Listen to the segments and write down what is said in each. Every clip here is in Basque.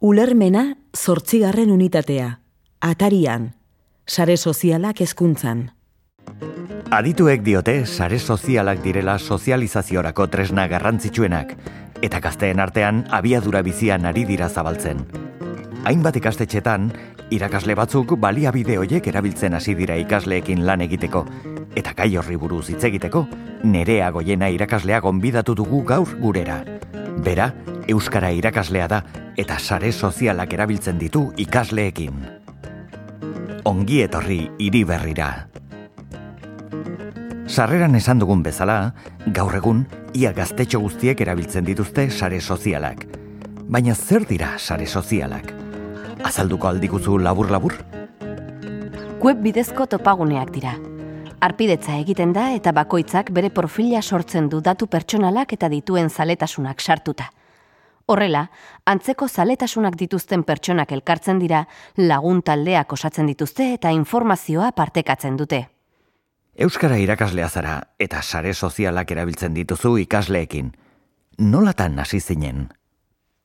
Ulermena zortzigarren unitatea. Atarian. Sare sozialak hezkuntzan. Adituek diote sare sozialak direla sozializaziorako tresna garrantzitsuenak, eta gazteen artean abiadura bizian ari dira zabaltzen. Hainbat ikastetxetan, irakasle batzuk baliabide hoiek erabiltzen hasi dira ikasleekin lan egiteko, eta gai horri buruz hitz egiteko, nerea goiena irakaslea gonbidatu dugu gaur gurera. Bera, Euskara irakaslea da, eta sare sozialak erabiltzen ditu ikasleekin. Ongi etorri hiri berrira. Sarreran esan dugun bezala, gaur egun, ia gaztetxo guztiek erabiltzen dituzte sare sozialak. Baina zer dira sare sozialak? Azalduko aldiguzu labur-labur? Web bidezko topaguneak dira. Arpidetza egiten da eta bakoitzak bere profila sortzen du datu pertsonalak eta dituen zaletasunak sartuta. Horrela, antzeko zaletasunak dituzten pertsonak elkartzen dira, lagun taldeak osatzen dituzte eta informazioa partekatzen dute. Euskara irakaslea zara eta sare sozialak erabiltzen dituzu ikasleekin. Nolatan hasi zinen?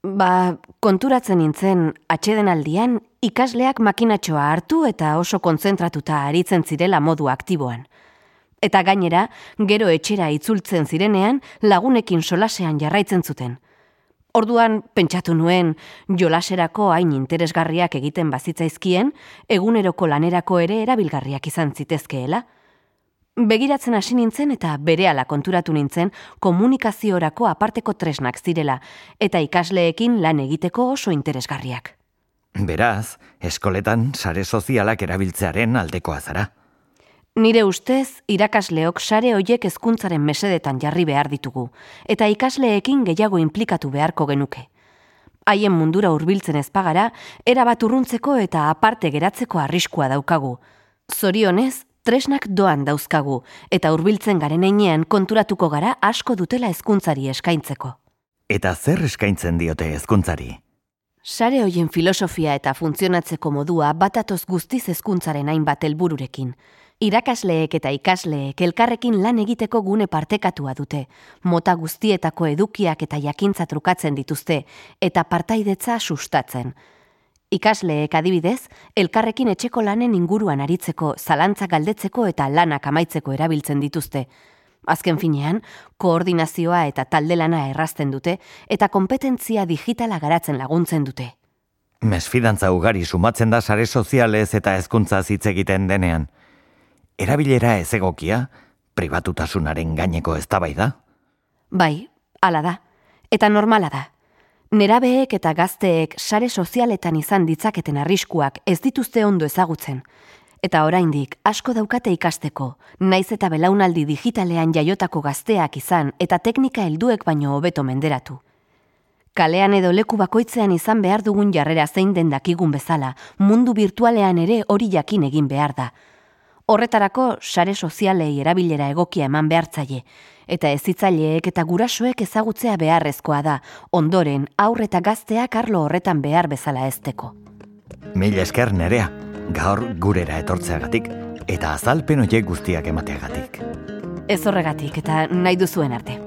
Ba, konturatzen nintzen, atxeden aldian, ikasleak makinatxoa hartu eta oso kontzentratuta aritzen zirela modu aktiboan. Eta gainera, gero etxera itzultzen zirenean, lagunekin solasean jarraitzen zuten. Orduan, pentsatu nuen, jolaserako hain interesgarriak egiten bazitzaizkien, eguneroko lanerako ere erabilgarriak izan zitezkeela. Begiratzen hasi nintzen eta berehala konturatu nintzen komunikaziorako aparteko tresnak zirela eta ikasleekin lan egiteko oso interesgarriak. Beraz, eskoletan sare sozialak erabiltzearen aldekoa zara. Nire ustez, irakasleok sare hoiek hezkuntzaren mesedetan jarri behar ditugu eta ikasleekin gehiago inplikatu beharko genuke. Haien mundura hurbiltzen ezpagara, erabat urruntzeko eta aparte geratzeko arriskua daukagu. Zorionez, tresnak doan dauzkagu, eta hurbiltzen garen einean konturatuko gara asko dutela hezkuntzari eskaintzeko. Eta zer eskaintzen diote hezkuntzari? Sare hoien filosofia eta funtzionatzeko modua batatoz guztiz hezkuntzaren hainbat helbururekin. Irakasleek eta ikasleek elkarrekin lan egiteko gune partekatua dute, mota guztietako edukiak eta jakintza trukatzen dituzte, eta partaidetza sustatzen. Ikasleek adibidez, elkarrekin etxeko lanen inguruan aritzeko, zalantza galdetzeko eta lanak amaitzeko erabiltzen dituzte. Azken finean, koordinazioa eta talde lana errazten dute eta kompetentzia digitala garatzen laguntzen dute. Mesfidantza ugari sumatzen da sare sozialez eta hezkuntza hitz egiten denean. Erabilera ez egokia, pribatutasunaren gaineko eztabaida? Bai, hala da. Eta normala da. Nerabeek eta gazteek sare sozialetan izan ditzaketen arriskuak ez dituzte ondo ezagutzen. Eta oraindik asko daukate ikasteko, naiz eta belaunaldi digitalean jaiotako gazteak izan eta teknika helduek baino hobeto menderatu. Kalean edo leku bakoitzean izan behar dugun jarrera zein den dakigun bezala, mundu virtualean ere hori jakin egin behar da. Horretarako sare sozialei erabilera egokia eman behartzaile, eta ezitzaileek eta gurasoek ezagutzea beharrezkoa da, ondoren aurre eta gazteak arlo horretan behar bezala ezteko. Mil esker nerea, gaur gurera etortzeagatik eta azalpen oiek guztiak emateagatik. Ez horregatik eta nahi duzuen arte.